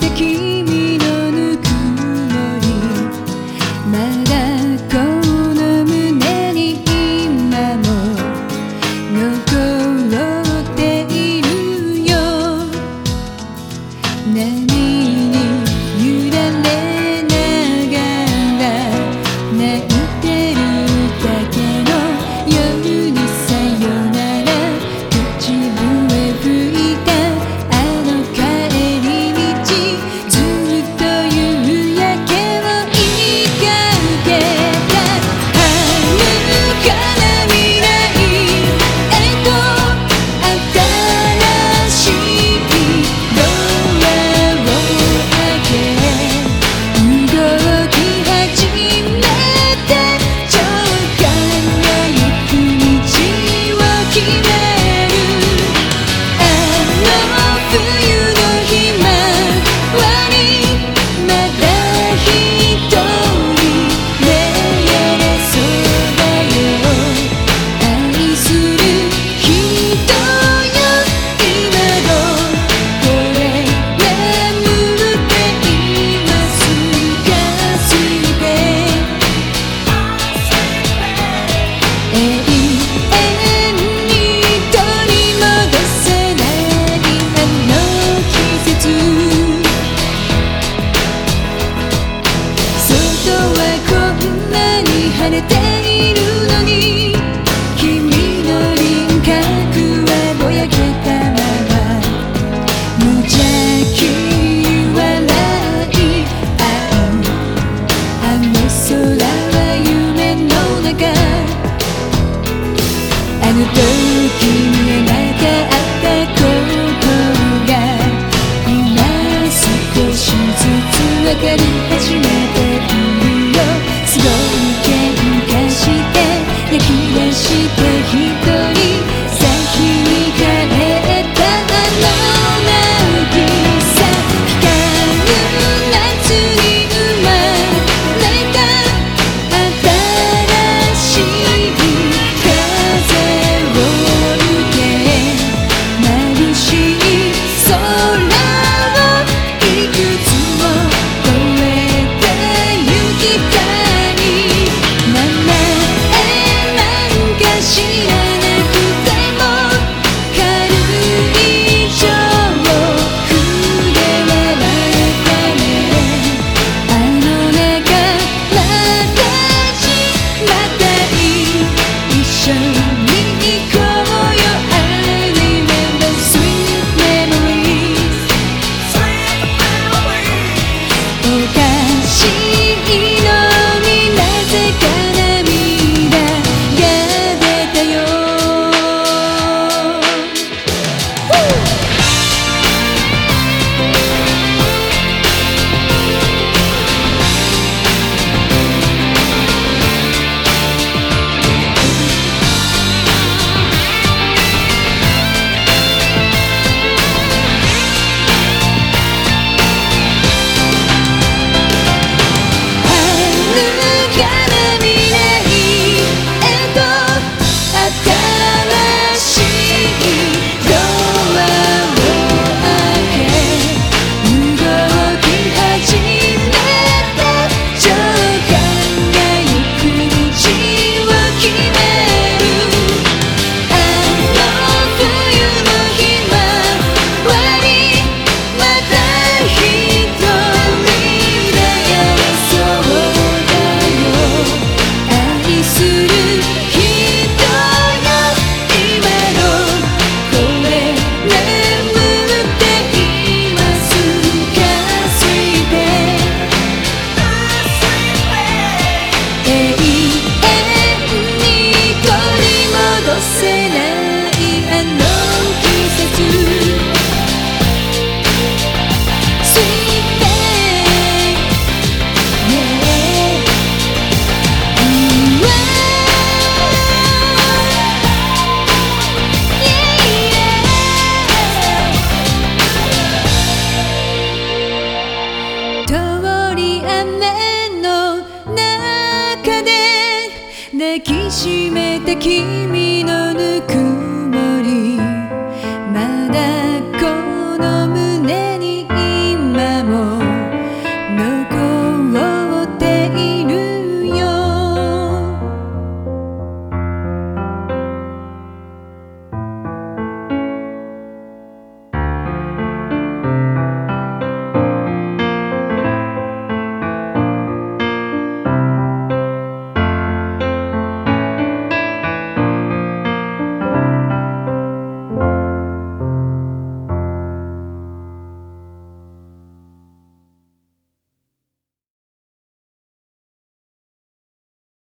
た君のぬくもり。まれている抱きしめて君のぬくもり